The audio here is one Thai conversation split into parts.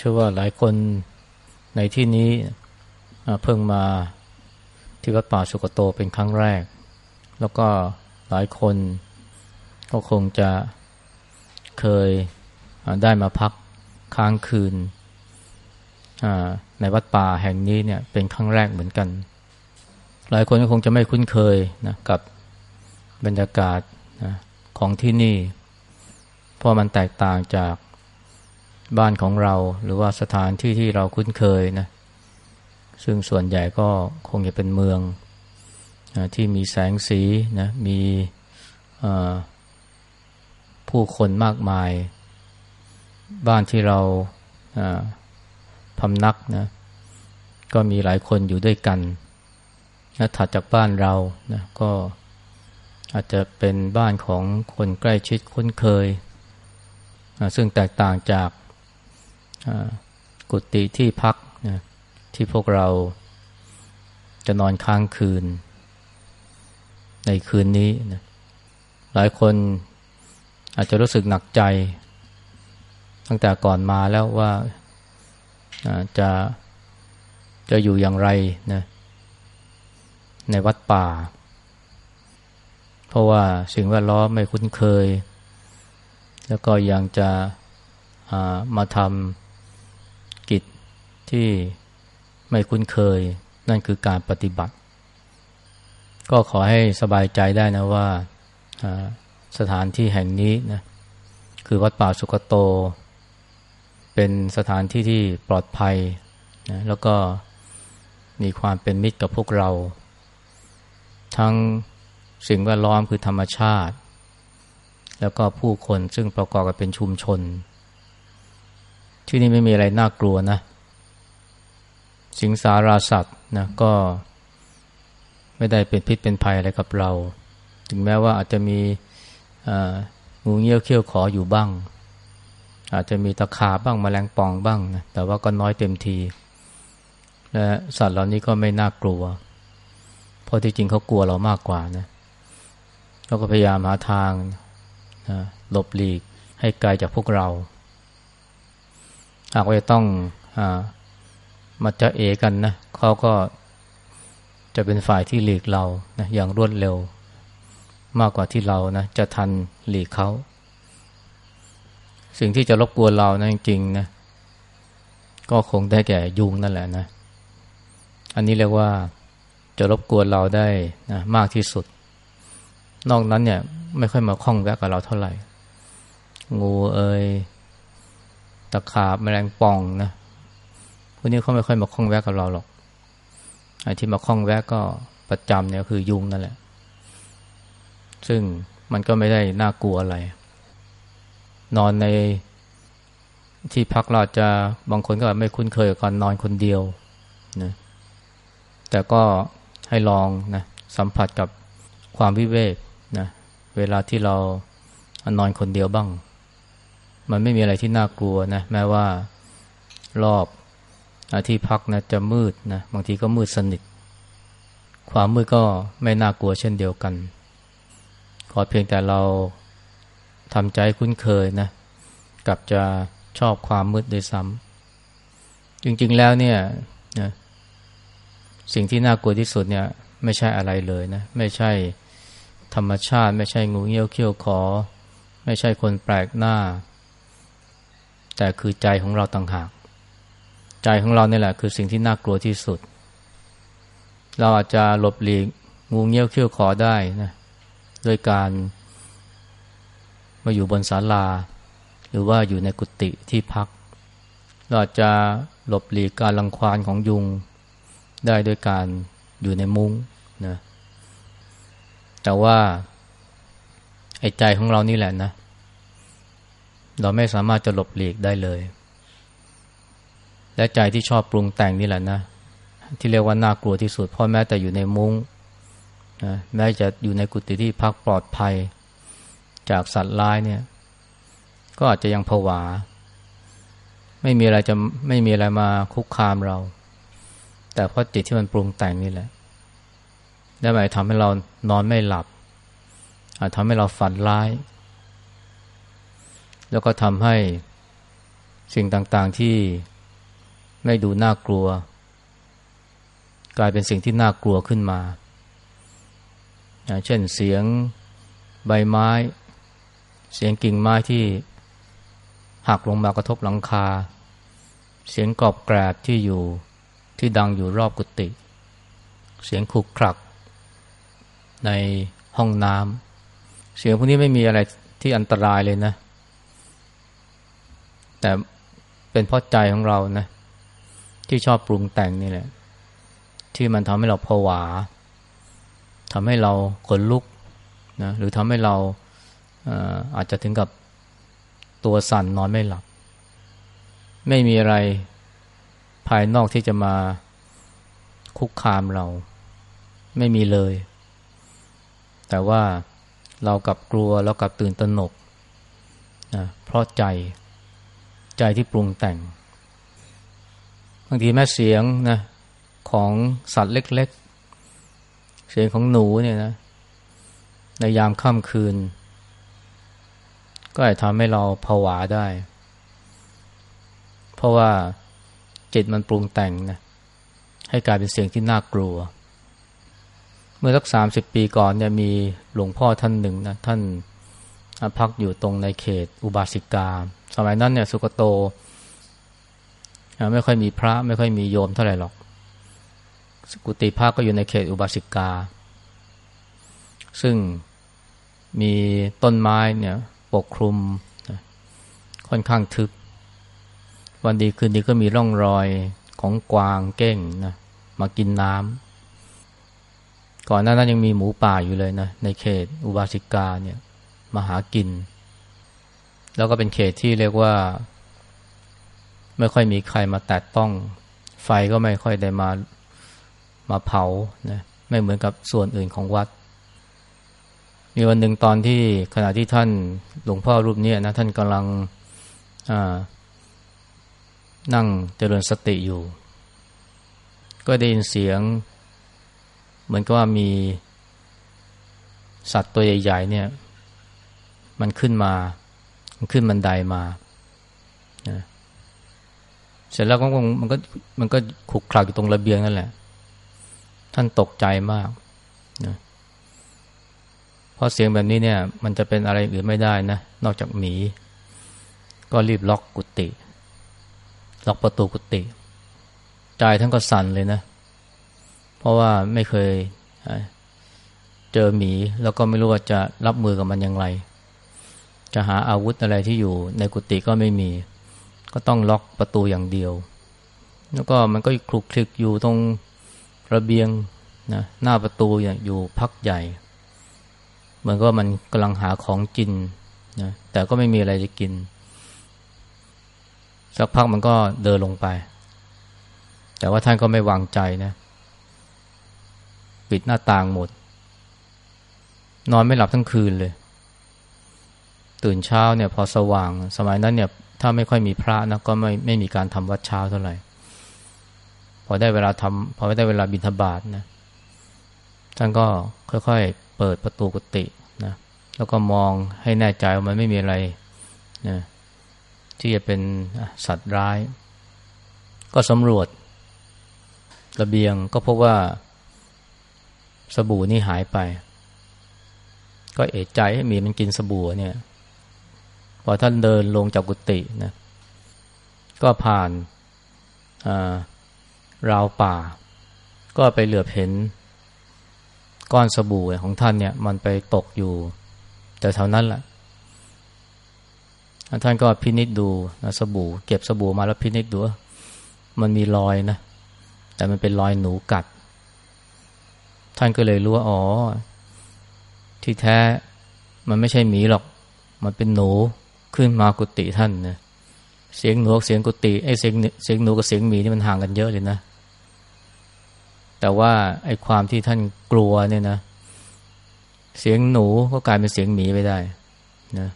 เชื่อว่าหลายคนในที่นี้เพิ่งมาที่วัดป่าสุกโตเป็นครั้งแรก แล้วก็หลายคนก็คงจะเคยได้มาพักค้างคืนในวัดป่าแห่งนี้เนี่ยเป็นครั้งแรกเหมือนกัน หลายคนก็คงจะไม่คุ้นเคยนะกับบรรยากาศนะของที่นี่ เพราะมันแตกต่างจาก บ้านของเรา หรือว่าสถานที่ที่เราคุ้นเคยนะ ซึ่งส่วนใหญ่ก็คงจะเป็นเมืองนะที่มีแสงสีนะมีผู้คนมากมาย บ้านที่เราพำนักนะก็มีหลายคนอยู่ด้วยกันนะถัดจากบ้านเรานะก็อาจจะเป็นบ้านของคนใกล้ชิดคุ้นเคย ซึ่งแตกต่างจาก กุฏิที่พักนะที่พวกเราจะนอนค้างคืน ในคืนนี้นะหลายคนอาจจะรู้สึกหนักใจ ตั้งแต่ก่อนมาแล้วว่าจะจะอยู่อย่างไรนะในวัดป่า เพราะว่าสิ่งแวดล้อมไม่คุ้นเคย แล้วก็ยังจะมาทำ ที่ไม่คุ้นเคย นั่นคือการปฏิบัติ ก็ขอให้สบายใจได้นะว่าสถานที่แห่งนี้นะคือวัดป่าสุกโต เป็นสถานที่ที่ปลอดภัยนะแล้วก็มีความเป็นมิตรกับพวกเรา ทั้งสิ่งแวดล้อมคือธรรมชาติ แล้วก็ผู้คนซึ่งประกอบกันเป็นชุมชน ที่นี่ไม่มีอะไรน่ากลัวนะ สิงสาราสัตว์นะก็ไม่ได้เป็นพิษเป็นภัยอะไรกับเรา ถึงแม้ว่าอาจจะมีงูเงี้ยวเขี้ยวขออยู่บ้าง อาจจะมีตะขาบ้างมแมลงป่องบ้างนะแต่ว่าก็น้อยเต็มทีและสัตว์เหล่านี้ก็ไม่น่ากลัว เพราะที่จริงเขากลัวเรามากกว่านะเราก็พยายามหาทางนะหลบหลีกให้ไกลจากพวกเรา หากว่าจะต้องอ มาจะเอกันนะเขาก็จะเป็นฝ่ายที่หลีกเรานะอย่างรวดเร็ว มากกว่าที่เรานะจะทันหลีกเขา สิ่งที่จะรบกวนเรานะจริงๆนะก็คงได้แก่ยุงนั่นแหละนะ อันนี้เรียกว่าจะรบกวนเราได้นะมากที่สุด นอกนั้นเนี่ยไม่ค่อยมาคล้องแวะกับเราเท่าไหร่ งูเอ่ยตะขาบแมลงป่องนะ วกนี้เขาไม่ค่อยมาคล้องแวะกับเราหรอกไอ้ที่มาคล้องแวะก็ประจำเนี่ยคือยุงนั่นแหละ ซึ่งมันก็ไม่ได้น่ากลัวอะไร นอนในที่พักเราจะบางคนก็ไม่คุ้นเคยกับการนอนคนเดียวนะแต่ก็ให้ลองนะสัมผัสกับความวิเวกนะเวลาที่เรานอนคนเดียวบ้าง มันไม่มีอะไรที่น่ากลัวนะแม้ว่ารอบ ที่พักนะจะมืดนะบางทีก็มืดสนิท ความมืดก็ไม่น่ากลัวเช่นเดียวกัน ขอเพียงแต่เราทำใจคุ้นเคยนะกับจะชอบความมืดด้วยซ้ำจริง ๆแล้วเนี่ยนะสิ่งที่น่ากลัวที่สุดเนี่ย ไม่ใช่อะไรเลยนะ ไม่ใช่ธรรมชาติ ไม่ใช่งูเงี้ยวเขี้ยวขอ ไม่ใช่คนแปลกหน้า แต่คือใจของเราต่างหาก ใจของเราเนี่ยแหละคือสิ่งที่น่ากลัวที่สุด เราอาจจะหลบหลีกงูเงี้ยวเขี้ยวขอได้นะด้วยการมาอยู่บนศาลา หรือว่าอยู่ในกุฏิที่พัก เราอาจจะหลบหลีกการลังควานของยุงได้ด้วยการอยู่ในมุ้งนะแต่ว่าไอ้ใจของเรานี่แหละนะ เราไม่สามารถจะหลบหลีกได้เลย และใจที่ชอบปรุงแต่งนี่แหละนะ ที่เรียกว่าน่ากลัวที่สุดเพราะแม้แต่อยู่ในมุง้งนะแม้จะอยู่ในกุฏิที่พักปลอดภัย จากสัตว์ร้ายเนี่ย ก็อาจจะยังผวา ไม่มีอะไรจะไม่มีอะไรมาคุกคามเรา แต่เพราะจิตที่มันปรุงแต่งนี่แหละได้หมายทำให้เรานอนไม่หลับ อาจทำให้เราฝันร้าย แล้วก็ทำให้สิ่งต่างๆที่ ไม่ดูน่ากลัว กลายเป็นสิ่งที่น่ากลัวขึ้นมา เช่นเสียงใบไม้ เสียงกิ่งไม้ที่หักลงมากระทบหลังคา เสียงกรอบแกรบที่อยู่ที่ดังอยู่รอบกุฏิเสียงขุกครัก ในห้องน้ำเสียงพวกนี้ไม่มีอะไรที่อันตรายเลยนะ แต่เป็นเพราะใจของเรานะ ที่ชอบปรุงแต่งนี่แหละ ที่มันทำให้เราผวาทำให้เราขนลุกนะหรือทำให้เราอาจจะถึงกับตัวสั่นนอนไม่หลับ ไม่มีอะไรภายนอกที่จะมาคุกคามเรา ไม่มีเลย แต่ว่าเรากับกลัวเรากับตื่นตระหนกนะเพราะใจใจที่ปรุงแต่ง บางทีแม่เสียงนะของสัตว์เล็ก ๆ เสียงของหนูเนี่ยนะ ในยามค่ำคืน ก็อาจทำให้เราผวาได้ เพราะว่าจิตมันปรุงแต่งนะให้กลายเป็นเสียงที่น่ากลัว เมื่อสักสามสิบปีก่อนเนี่ยมีหลวงพ่อท่านหนึ่งนะท่านพักอยู่ตรงในเขตอุบาสิกา สมัยนั้นเนี่ยสุกโต ไม่ค่อยมีพระไม่ค่อยมีโยมเท่าไหร่หรอก สกุติภาคก็อยู่ในเขตอุบาสิกา ซึ่งมีต้นไม้เนี่ยปกคลุมค่อนข้างทึบ วันดีคืนดีก็มีร่องรอยของกวางเก้งนะมากินน้ำก่อนหน้านั้นยังมีหมูป่าอยู่เลยนะในเขตอุบาสิกาเนี่ยมาหากิน แล้วก็เป็นเขตที่เรียกว่า ไม่ค่อยมีใครมาแตะต้อง ไฟก็ไม่ค่อยได้มามาเผานะไม่เหมือนกับส่วนอื่นของวัด มีวันหนึ่งตอนที่ขณะที่ท่านหลวงพ่อรูปนี้นะท่านกำลังนั่งเจริญสติอยู่ ก็ได้ยินเสียง เหมือนกับว่ามีสัตว์ตัวใหญ่ ๆ เนี่ย มันขึ้นมา มันขึ้นบันไดามา เสร็จแล้วก็มันก็มันก็ขุกคลักอยู่ตรงระเบียงนั่นแหละ ท่านตกใจมากนะเพราะเสียงแบบนี้เนี่ย มันจะเป็นอะไรอื่นไม่ได้นะ นอกจากหมี ก็รีบล็อกกุฏิล็อกประตูกุฏิใจท่านก็สั่นเลยนะ เพราะว่าไม่เคยเจอหมี แล้วก็ไม่รู้ว่าจะรับมือกับมันอย่างไร จะหาอาวุธอะไรที่อยู่ในกุฏิก็ไม่มี ก็ต้องล็อกประตูอย่างเดียว แล้วก็มันก็คลุกคลิกอยู่ตรงระเบียงนะหน้าประตูอย่างอยู่พักใหญ่ เหมือนก็มันกำลังหาของกินนะแต่ก็ไม่มีอะไรจะกิน สักพักมันก็เดินลงไป แต่ว่าท่านก็ไม่วางใจนะปิดหน้าต่างหมด นอนไม่หลับทั้งคืนเลย ตื่นเช้าเนี่ยพอสว่าง สมัยนั้นเนี่ย ถ้าไม่ค่อยมีพระนะก็ไม่ไม่มีการทำวัดเช้าเท่าไหร่ พอได้เวลาทำพอได้เวลาบิณฑบาตนะท่านก็ค่อยๆเปิดประตูกุฏินะแล้วก็มองให้แน่ใจว่ามันไม่มีอะไรนะที่จะเป็นสัตว์ร้าย ก็สำรวจระเบียงก็พบว่าสบู่นี่หายไป ก็เอะใจให้มีมันกินสบู่เนี่ย อท่านเดินลงจากกุฏินะก็ผ่านราวป่า ก็ไปเหลือบเห็น ก้อนสบู่ของท่านเนี่ย มันไปตกอยู่ แต่เท่านั้นแหละท่านก็พินิจดูนะสบู่ เก็บสบู่มาแล้วพินิจดูมันมีรอยนะ แต่มันเป็นรอยหนูกัด ท่านก็เลยรู้ว่าอ๋อ ที่แท้มันไม่ใช่หมีหรอก มันเป็นหนู ขึ้นมากุฏิท่านนะเสียงหนูเสียงกุฏิไอ้เสียงเสียงหนูกับเสียงหมีนี่มันห่างกันเยอะเลยนะ แต่ว่าไอ้ความที่ท่านกลัวเนี่ยนะ เสียงหนูก็กลายเป็นเสียงหมีไปได้นะ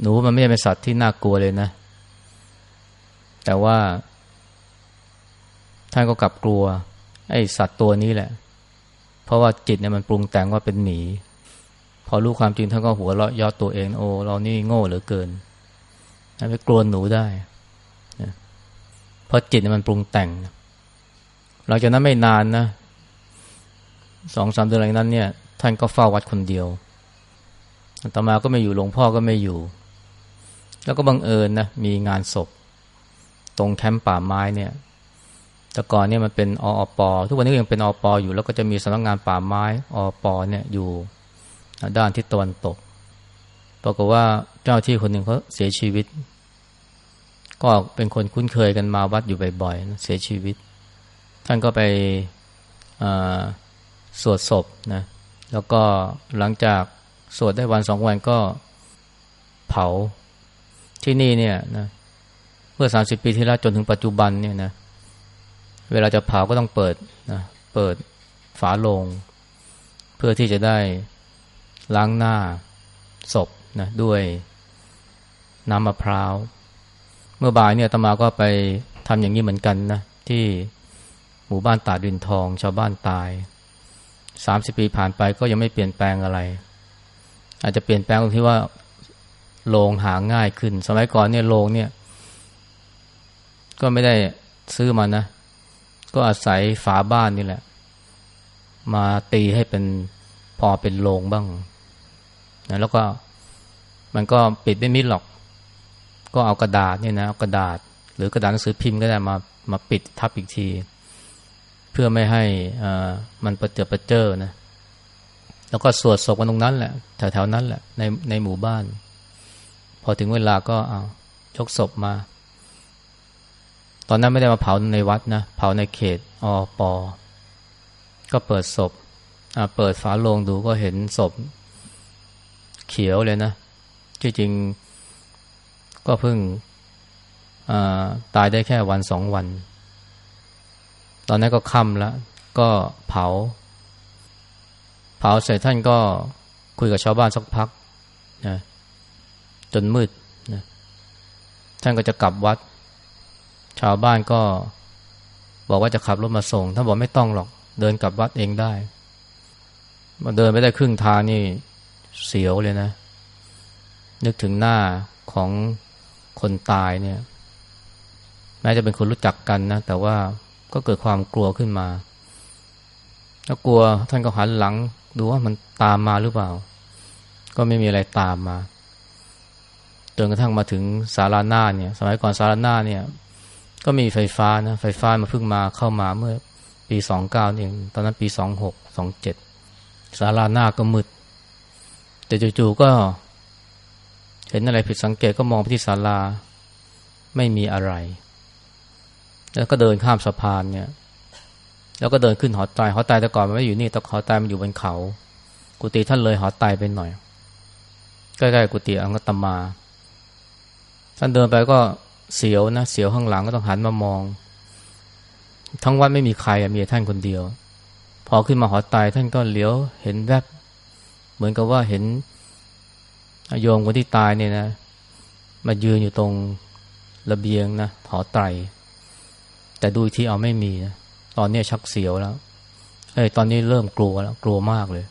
หนูมันไม่ใช่เป็นสัตว์ที่น่ากลัวเลยนะ แต่ว่า ท่านก็กลับกลัว ไอ้สัตว์ตัวนี้แหละ เพราะว่าจิตเนี่ยมันปรุงแต่งว่าเป็นหมี อรู้ความจริงท่านก็หัวเราะยอดตัวเองโอ้เรานี่โง่เหลือเกินไปกลัวหนูได้นะเพราะจิตมันปรุงแต่งหลังจากนั้นไม่นานนะสองสามเดือนหลังนั้นเนี่ย ท่านก็เฝ้าวัดคนเดียวต่อมาก็ไม่อยู่หลวงพ่อก็ไม่อยู่ แล้วก็บังเอิญนะมีงานศพ ตรงแคมป์ป่าไม้เนี่ยแต่ก่อนเนี่ยมันเป็นออปอทุกวันนี้ยังเป็นอปออยู่แล้วก็จะมีสำนักงานป่าไม้ออปอเนี่ยอยู่ ด้านทิศตะวันตกปรากฏว่าเจ้าที่คนหนึ่งเขาเสียชีวิต ก็เป็นคนคุ้นเคยกันมาวัดอยู่บ่อยๆเสียชีวิต ท่านก็ไปสวดศพนะแล้วก็หลังจากสวดได้วันสองวันก็เผาที่นี่เนี่ยนะเมื่อสามสิบปีที่แล้วจนถึงปัจจุบันเนี่ยนะเวลาจะเผาก็ต้องเปิดนะเปิดฝาโลง เพื่อที่จะได้ ล้างหน้าศพนะด้วยน้ำมะพร้าว เมื่อบ่ายเนี่ยตมาก็ไปทำอย่างนี้เหมือนกันนะ ที่หมู่บ้านตาดินทอง ชาวบ้านตายสามสิบปีผ่านไปก็ยังไม่เปลี่ยนแปลงอะไร อาจจะเปลี่ยนแปลงตรงที่ว่าโลงหาง่ายขึ้น สมัยก่อนเนี่ยโลงเนี่ย ก็ไม่ได้ซื้อมานะ ก็อาศัยฝาบ้านนี่แหละ มาตีให้เป็นพอเป็นโลงบ้าง นะแล้วก็มันก็ปิดไม่มิดหรอก ก็เอากระดาษเนี่ยนะกระดาษ หรือกระดาษหนังสือพิมพ์ก็ได้มามาปิดทับอีกที เพื่อไม่ให้มันประเจิดประเจิอนะแล้วก็สวดศพกันตรงนั้นแหละแถวๆนั้นแหละในในหมู่บ้าน พอถึงเวลาก็เอายกศพมา ตอนนั้นไม่ได้มาเผาในวัดนะเผาในเขตอปอก็เปิดศพเปิดฝาโลงดูก็เห็นศพ เขียวเลยนะที่จริงก็เพิ่งตายได้แค่วันสองวัน ตอนนั้นก็ค่ำแล้วก็เผา เผาเสร็จท่านก็คุยกับชาวบ้านสักพักนะจนมืดนะท่านก็จะกลับวัด ชาวบ้านก็บอกว่าจะขับรถมาส่งท่านบอกไม่ต้องหรอก เดินกลับวัดเองได้มาเดินไปได้ครึ่งทางนี่ เสียวเลยนะ นึกถึงหน้าของคนตายเนี่ย แม้จะเป็นคนรู้จักกันนะ แต่ว่าก็เกิดความกลัวขึ้นมาถ้ากลัวท่านก็หันหลัง ดูว่ามันตามมาหรือเปล่า ก็ไม่มีอะไรตามมาจนกระทั่งมาถึงสาราหน้าเนี่ย สมัยก่อนสาราหน้าเนี่ย ก็มีไฟฟ้านะไฟฟ้ามาเพิ่งมาเข้ามาเมื่อปีสองเก้าเองตอนนั้นปีสองหกสองเจ็ดสาราหน้าก็มืด แต่จู่ๆก็ เห็นอะไรผิดสังเกตก็มองไปที่ศาลา ไม่มีอะไร แล้วก็เดินข้ามสะพานเนี่ย แล้วก็เดินขึ้นหอไตหอไตแต่ก่อนมันไม่อยู่นี่แต่หอไตมันอยู่บนเขา กุฏิท่านเลยหอไตไปหน่อย ใกล้ๆกุฏิอังกตมา ท่านเดินไปก็เสียวนะเสียวข้างหลังก็ต้องหันมามอง ทั้งวัดไม่มีใครมีท่านคนเดียว พอขึ้นมาหอไตท่านก็เหลียวเห็นแวบ มือนกับว่าเห็นโยมคนที่ตายเนี่ยนะ มายืนอยู่ตรงระเบียงนะหอไตร แต่ดูที่เอาไม่มีนะตอนนี้ชักเสียวแล้วเอ้ยตอนนี้เริ่มกลัวแล้ว กลัวมากเลย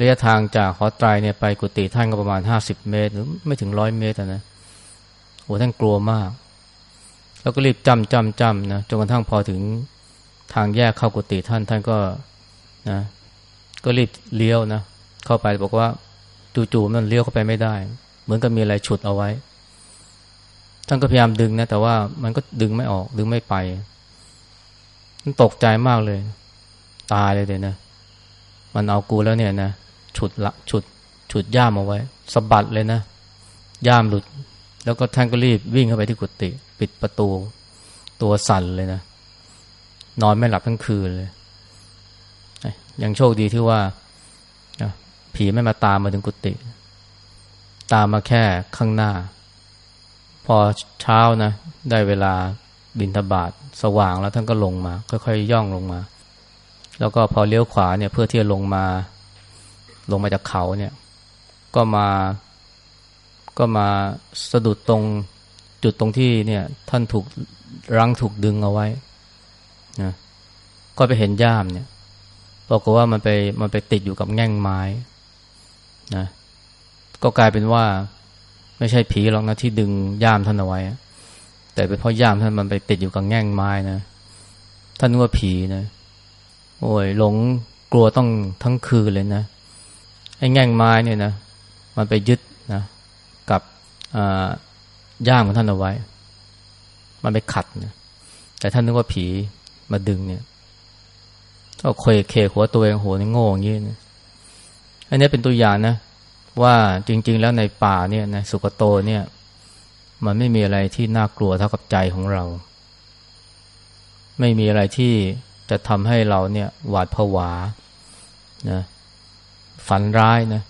ระยะทางจากหอไตรเนี่ยไปกุฏิท่านก็ประมาณห้าสิบเมตร หรือไม่ถึงร้อยเมตรนะโอ้ท่านกลัวมาก แล้วก็รีบจำจำจำนะจนกระทั่งพอถึงทางแยกเข้ากุฏิท่านท่านก็นะ ก็รีบเลี้ยวนะ เข้าไปบอกว่าจู่ๆมันเลี้ยวเข้าไปไม่ได้ เหมือนกับมีอะไรฉุดเอาไว้ ท่านก็พยายามดึงนะ แต่ว่ามันก็ดึงไม่ออก ดึงไม่ไป มันตกใจมากเลย ตายเลยเดี๋ยนะ มันเอากูแล้วเนี่ยนะฉุดละฉุด ฉุดย่ามเอาไว้สะบัดเลยนะย่ามหลุด แล้วก็ท่านก็รีบวิ่งเข้าไปที่กุฏิปิดประตู ตัวสั่นเลยนะนอนไม่หลับทั้งคืนเลย ยังโชคดีที่ว่า ผีไม่มาตามมาถึงกุฏิตามมาแค่ข้างหน้า พอเช้านะ ได้เวลาบินทบาทสว่างแล้วท่านก็ลงมา ค่อยๆย่องลงมา แล้วก็พอเลี้ยวขวาเนี่ย เพื่อที่จะลงมา ลงมาจากเขาเนี่ย ก็มาก็มาสะดุดตรงจุดตรงที่เนี่ย ท่านถูกรั้งถูกดึงเอาไว้นะก็ไปเห็นย่ามเนี่ยบอกว่ามันไปมันไปติดอยู่กับแง่งไม้ นะก็กลายเป็นว่าไม่ใช่ผีหรอกนะที่ดึงย่ามท่านเอาไว้ แต่เป็นเพราะย่ามท่านมันไปติดอยู่กับแง่งไม้นะท่านนึกว่าผีนะโอ้ยหลงกลัวต้องทั้งคืนเลยนะไอ้แง่งไม้เนี่ยนะมันไปยึดนะกับย่ามของท่านเอาไว้ มันไปขัดนะแต่ท่านนึกว่าผีมาดึงเนี่ยก็เคยเคหัวตัวเองโหนี่โง่อย่างนี้นะ อันนี้เป็นตัวอย่างนะ ว่าจริง ๆ แล้วในป่าเนี่ยนะสุกโตเนี่ย มันไม่มีอะไรที่น่ากลัวเท่ากับใจของเรา ไม่มีอะไรที่จะทำให้เราเนี่ยหวาดผวานะฝันร้ายนะ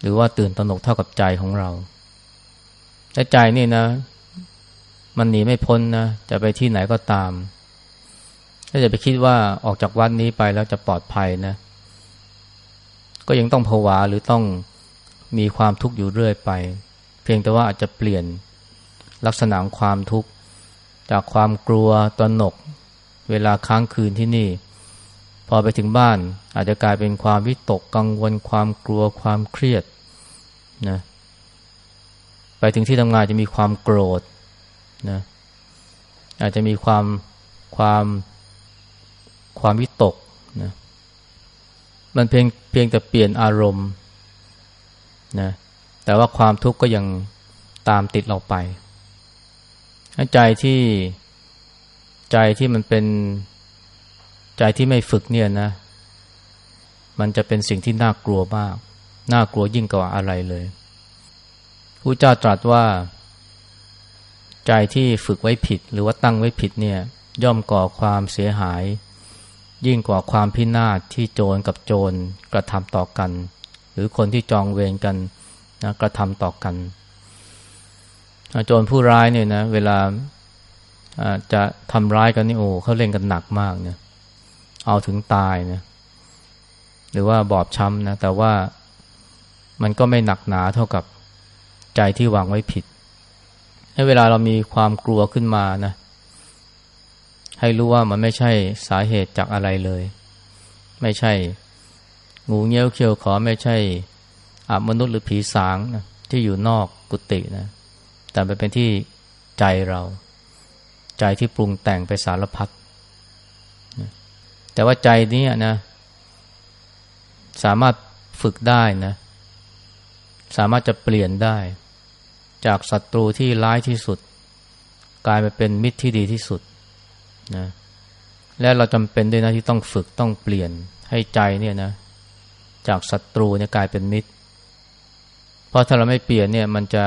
หรือว่าตื่นตระหนกเท่ากับใจของเราแต่ใจนี่นะ มันหนีไม่พ้นนะ จะไปที่ไหนก็ตาม ถ้าจะไปคิดว่าออกจากวัดนนี้ไปแล้วจะปลอดภัยนะ ก็ยังต้องผวาหรือต้องมีความทุกข์อยู่เรื่อยไป เพียงแต่ว่าอาจจะเปลี่ยนลักษณะของความทุกข์จากความกลัวตนก เวลาค้างคืนที่นี่ พอไปถึงบ้านอาจจะกลายเป็นความวิตกกังวล ความกลัวความเครียดนะไปถึงที่ทำงานจะมีความโกรธนะอาจจะมีความความความวิตกนะ มันเพียงเพียงแต่เปลี่ยนอารมณ์นะแต่ว่าความทุกข์ก็ยังตามติดเราไป ใจที่ใจที่มันเป็นใจที่ไม่ฝึกเนี่ยนะ มันจะเป็นสิ่งที่น่ากลัวมาก น่ากลัวยิ่งกว่าอะไรเลยผู้เจ้าตรัสว่า ใจที่ฝึกไว้ผิด หรือว่าตั้งไว้ผิดเนี่ย ย่อมก่อความเสียหาย ยิ่งกว่าความพินาศที่โจรกับโจรกระทำต่อกัน หรือคนที่จองเวรกันนะกระทำต่อกัน โจรผู้ร้ายเนี่ยนะเวลาจะทำร้ายกันนี่โอ้เขาเล่นกันหนักมากเนี่ยเอาถึงตายนะหรือว่าบอบช้ำนะแต่ว่ามันก็ไม่หนักหนาเท่ากับใจที่วางไว้ผิดให้เวลาเรามีความกลัวขึ้นมานะ ให้รู้ว่ามันไม่ใช่สาเหตุจากอะไรเลย ไม่ใช่ งูเงี้ยวเขียวขอไม่ใช่อามนุษย์หรือผีสางนะที่อยู่นอกกุฏินะ แต่เป็นที่ใจเรา ใจที่ปรุงแต่งไปสารพัดแต่ว่าใจนี้นะ สามารถฝึกได้นะ สามารถจะเปลี่ยนได้ จากศัตรูที่ร้ายที่สุด กลายไปเป็นมิตรที่ดีที่สุด นะและเราจำเป็นด้วยนะที่ต้องฝึกต้องเปลี่ยนให้ใจเนี่ยนะ จากศัตรูเนี่ยกลายเป็นมิตร เพราะถ้าเราไม่เปลี่ยนเนี่ยมันจะ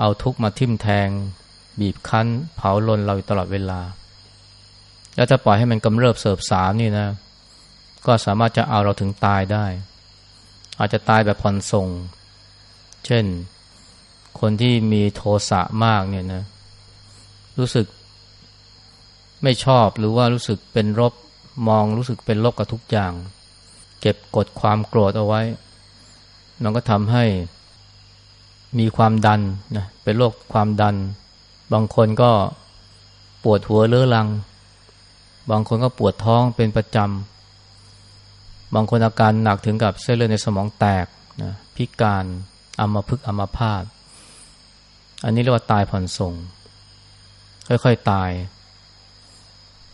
เอาทุกมาทิ่มแทง บีบคั้น เผาลนเราตลอดเวลา แล้วถ้าปล่อยให้มันกำเริบเสบสามนี่นะ ก็สามารถจะเอาเราถึงตายได้ อาจจะตายแบบผ่อนส่ง เช่น คนที่มีโทสะมากเนี่ยนะ รู้สึก ไม่ชอบหรือว่ารู้สึกเป็นรบมองรู้สึกเป็นลบกับทุกอย่าง เก็บกดความโกรธเอาไว้ มันก็ทำให้มีความดันนะเป็นโรคความดัน บางคนก็ปวดหัวเรื้อรัง บางคนก็ปวดท้องเป็นประจำ บางคนอาการหนักถึงกับเส้นเลือดในสมองแตกนะพิการอัมพฤกษ์อัมพาตอันนี้เรียกว่าตายผ่อนส่ง ค่อยๆตาย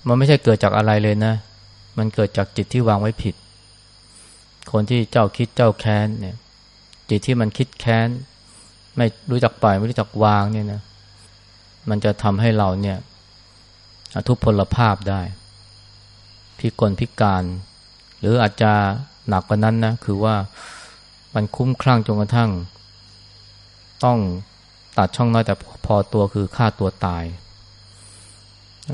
มันไม่ใช่เกิดจากอะไรเลยนะ มันเกิดจากจิตที่วางไว้ผิด คนที่เจ้าคิดเจ้าแค้นเนี่ย จิตที่มันคิดแค้น ไม่รู้จักปล่อยไม่รู้จักวางเนี่ยนะ มันจะทำให้เราเนี่ยทุพพลภาพได้ พิกลพิการ หรืออาจจะหนักกว่านั้นนะ คือว่ามันคุ้มคลั่งจนกระทั่ง ต้องตัดช่องน้อยแต่พอตัวคือฆ่าตัวตาย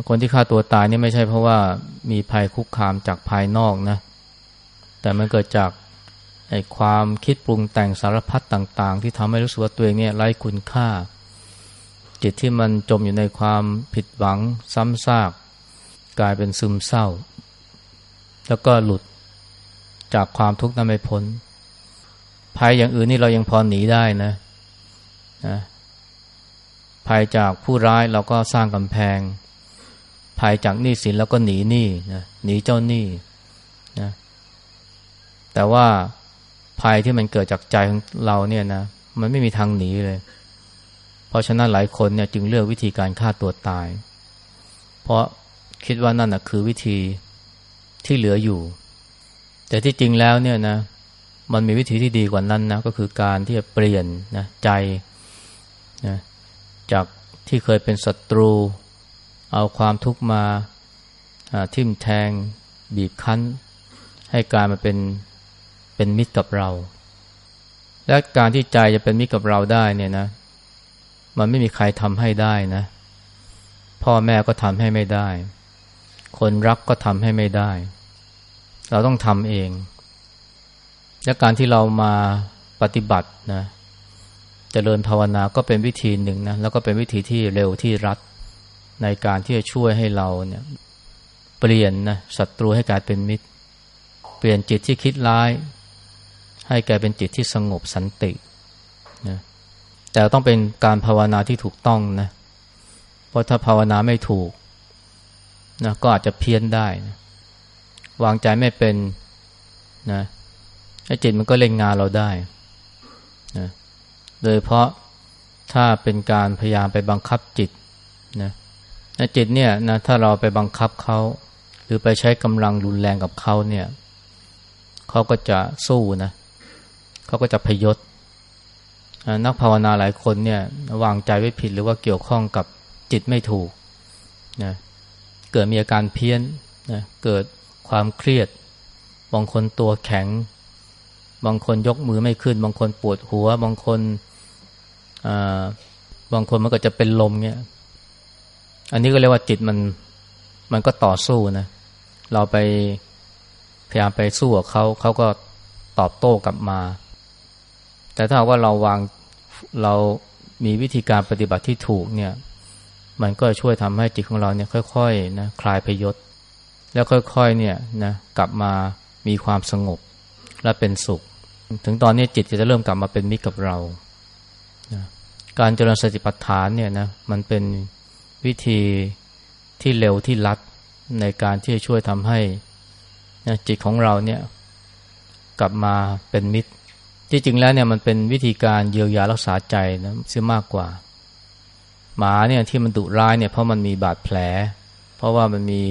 คนที่ฆ่าตัวตายนี่ไม่ใช่เพราะว่ามีภัยคุกคามจากภายนอกนะ แต่มันเกิดจากไอ้ความคิดปรุงแต่งสารพัดต่าง ๆ ที่ทำให้รู้สึกว่าตัวเองเนี่ยไร้คุณค่า จิตที่มันจมอยู่ในความผิดหวังซ้ำซาก กลายเป็นซึมเศร้า แล้วก็หลุดจากความทุกข์นั้นไม่พ้นภัยอย่างอื่นนี่เรายังพอหนีได้นะนะภัยจากผู้ร้ายเราก็สร้างกำแพง ภัยจากหนี้สินเราก็หนีหนี้นะหนีเจ้าหนี้นะแต่ว่าภัยที่มันเกิดจากใจของเราเนี่ยนะมันไม่มีทางหนีเลย เพราะฉะนั้นหลายคนเนี่ยจึงเลือกวิธีการฆ่าตัวตาย เพราะคิดว่านั่นนะคือวิธีที่เหลืออยู่ แต่ที่จริงแล้วเนี่ยนะมันมีวิธีที่ดีกว่านั้นนะก็คือการที่จะเปลี่ยนนะใจนะจากที่เคยเป็นศัตรู เอาความทุกข์มาทิ่มแทง บีบคั้น ให้กลายมาเป็นเป็นมิตรกับเรา และการที่ใจจะเป็นมิตรกับเราได้เนี่ยนะ มันไม่มีใครทำให้ได้นะ พ่อแม่ก็ทำให้ไม่ได้ คนรักก็ทำให้ไม่ได้ เราต้องทำเอง และการที่เรามาปฏิบัตินะจเจริญภาวนาก็เป็นวิธีหนึ่งนะแล้วก็เป็นวิธีที่เร็วที่รัด ในการที่จะช่วยให้เราเนี่ยเปลี่ยนนะศัตรูให้กลายเป็นมิตร เปลี่ยนจิตที่คิดร้าย ให้แกเป็นจิตที่สงบสันตินะแต่ต้องเป็นการภาวนาที่ถูกต้องนะเพราะถ้าภาวนาไม่ถูกนะก็อาจจะเพี้ยนได้นะวางใจไม่เป็นนะไอ้จิตมันก็เล่นงานเราได้นะโดยเพราะถ้าเป็นการพยายามไปบังคับจิตนะ จิตเนี่ยนะถ้าเราไปบังคับเขา หรือไปใช้กำลังรุนแรงกับเขาเนี่ยเขาก็จะสู้นะเขาก็จะพยศนักภาวนาหลายคนเนี่ยวางใจไว้ผิดหรือว่าเกี่ยวข้องกับจิตไม่ถูกนะเกิดมีอาการเพี้ยนนะเกิดความเครียด บางคนตัวแข็ง บางคนยกมือไม่ขึ้น บางคนปวดหัว บางคนบางคนมันก็จะเป็นลมเนี่ย อันนี้ก็เรียกว่าจิตมันมันก็ต่อสู้นะ เราไปพยายามไปสู้กับเขาเขาก็ตอบโต้กลับมา แต่ถ้าว่าเราวางเรามีวิธีการปฏิบัติที่ถูกเนี่ย มันก็ช่วยทำให้จิตของเราเนี่ยค่อยๆนะคลายพยศ แล้วค่อยๆเนี่ยนะกลับมามีความสงบและเป็นสุข ถึงตอนนี้จิตจะเริ่มกลับมาเป็นมิตรกับเรานะการเจริญสติปัฏฐานเนี่ยนะมันเป็น วิธีที่เร็วที่ลัดในการที่จะช่วยทำให้จิตของเราเนี่ยกลับมาเป็นมิตร ที่จริงแล้วเนี่ยมันเป็นวิธีการเยียวยารักษาใจนะเสียมากกว่า หมาเนี่ยที่มันดุร้ายเนี่ยเพราะมันมีบาดแผล เพราะว่ามันมี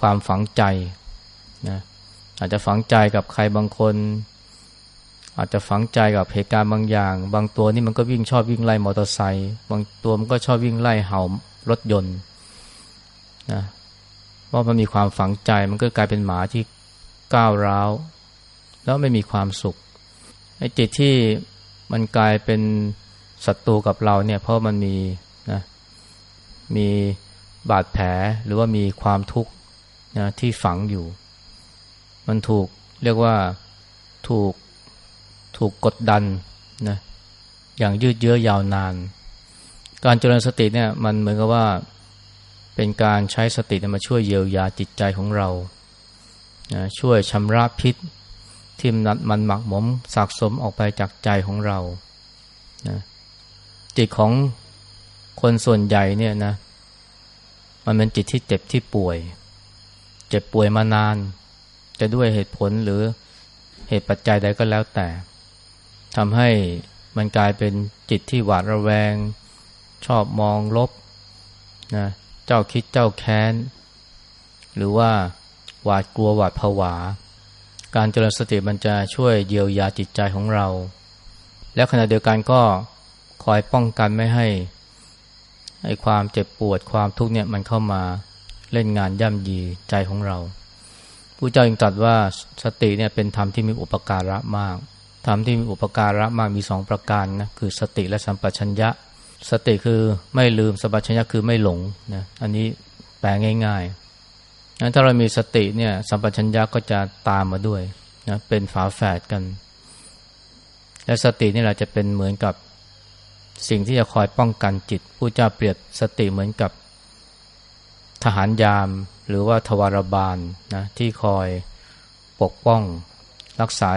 ความฝังใจนะอาจจะฝังใจกับใครบางคน อาจจะฝังใจกับเหตุการณ์บางอย่าง บางตัวนี่มันก็วิ่งชอบวิ่งไล่มอเตอร์ไซค์บางตัวมันก็ชอบวิ่งไล่เห่า รถยนต์นะเพราะมันมีความฝังใจมันก็กลายเป็นหมาที่ก้าวร้าว แล้วไม่มีความสุขไอ้จิตที่มันกลายเป็นศัตรูกับเราเนี่ยเพราะมันมีนะมีบาดแผลหรือว่ามีความทุกข์นะที่ฝังอยู่ มันถูกเรียกว่าถูกถูกกดดันนะอย่างยืดเยื้อยาวนาน การเจริญสติเนี่ยมันเหมือนกับว่าเป็นการใช้สติมาช่วยเยียวยาจิตใจของเรานะช่วยชำระพิษที่มันมันหมักหมมสะสมออกไปจากใจของเรานะจิตของคนส่วนใหญ่เนี่ยนะมันเป็นจิตที่เจ็บที่ป่วย เจ็บป่วยมานาน จะด้วยเหตุผลหรือเหตุปัจจัยใดก็แล้วแต่ทำให้มันกลายเป็นจิตที่หวาดระแวง ชอบมองลบนะเจ้าคิดเจ้าแค้น หรือว่าหวาดกลัวหวาดผวา การเจริญสติมันจะช่วยเยียวยาจิตใจของเรา และขณะเดียวกันก็คอยป้องกันไม่ให้ไอ้ความเจ็บปวดความทุกข์เนี่ยมันเข้ามาเล่นงานย่ำยีใจของเราผู้เจ้ายังตรัสว่าสติเนี่ยเป็นธรรมที่มีอุปการะมาก ธรรมที่มีอุปการะมากมีสองประการนะคือสติและสัมปชัญญะ สติคือไม่ลืมสัมปชัญญะคือไม่หลงนะอันนี้แปลง่ายงั้นถ้าเรามีสติเนี่ยสัมปชัญญะก็จะตามมาด้วยนะเป็นฝาแฝดกัน และสตินี่แหละจะเป็นเหมือนกับสิ่งที่จะคอยป้องกันจิตผู้เจ้าเปรียบสติเหมือนกับทหารยามหรือว่าทวารบาลนะที่คอยปกป้องรักษา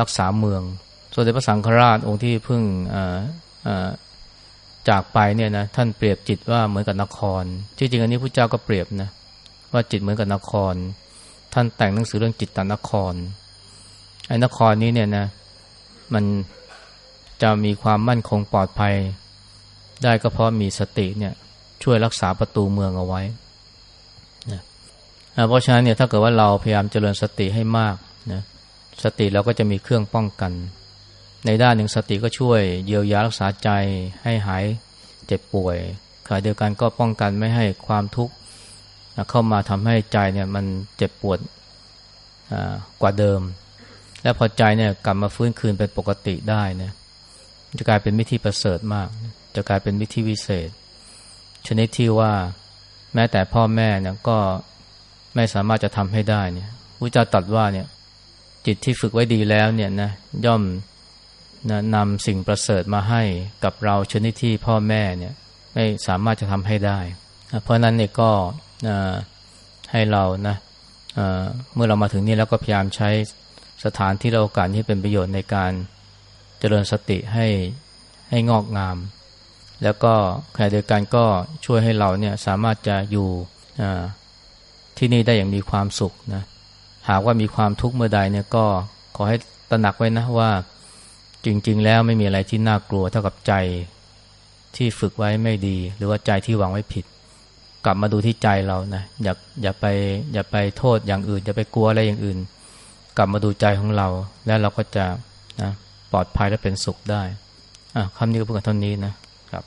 รักษาเมือง ส่วนเดชพระสังฆราชองค์ที่เพิ่ง จากไปเนี่ยนะท่านเปรียบจิตว่าเหมือนกับนคร ที่จริงอันนี้พระเจ้าก็เปรียบนะว่าจิตเหมือนกับนคร ท่านแต่งหนังสือเรื่องจิตตนครไอ้นครนี้เนี่ยนะมันจะมีความมั่นคงปลอดภัย ได้ก็เพราะมีสติเนี่ยช่วยรักษาประตูเมืองเอาไว้นะเพราะฉะนั้นเนี่ยถ้าเกิดว่าเราพยายามเจริญสติให้มากนะสติเราก็จะมีเครื่องป้องกัน ในด้านหนึ่งสติก็ช่วยเยียวยารักษาใจให้หายเจ็บป่วยขณะเดียวกันก็ป้องกันไม่ให้ความทุกข์เข้ามาทำให้ใจเนี่ยมันเจ็บปวดกว่าเดิม และพอใจเนี่ยกลับมาฟื้นคืนเป็นปกติได้เนี่ยจะกลายเป็นมิธีประเสริฐมาก จะกลายเป็นมิธีวิเศษ ชนิดที่ว่าแม้แต่พ่อแม่เนี่ยก็ไม่สามารถจะทำให้ได้เนี่ยพระเจ้าตรัสว่าเนี่ยจิตที่ฝึกไว้ดีแล้วเนี่ยนะย่อม นะนำสิ่งประเสริฐมาให้กับเราชนิดที่พ่อแม่เนี่ยไม่สามารถจะทำให้ได้ เพราะนั้นเนี่ยก็ให้เรานะเมื่อเรามาถึงนี่แล้วก็พยายามใช้สถานที่เราโอกาสที่เป็นประโยชน์ในการเจริญสติให้ให้งอกงาม แล้วก็ขณะเดียวกันก็ช่วยให้เราเนี่ยสามารถจะอยู่ที่นี่ได้อย่างมีความสุขนะหากว่ามีความทุกข์เมื่อใดเนี่ยก็ขอให้ตระหนักไว้นะว่า จริง ๆ แล้วไม่มีอะไรที่น่ากลัวเท่ากับใจที่ฝึกไว้ไม่ดี หรือว่าใจที่วางไว้ผิด กลับมาดูที่ใจเรานะอย่าอย่าไปอย่าไปโทษอย่างอื่นอย่าไปกลัวอะไรอย่างอื่น กลับมาดูใจของเรา แล้วเราก็จะนะปลอดภัยและเป็นสุขได้อะคำนี้ก็เพื่อเท่านี้นะครับ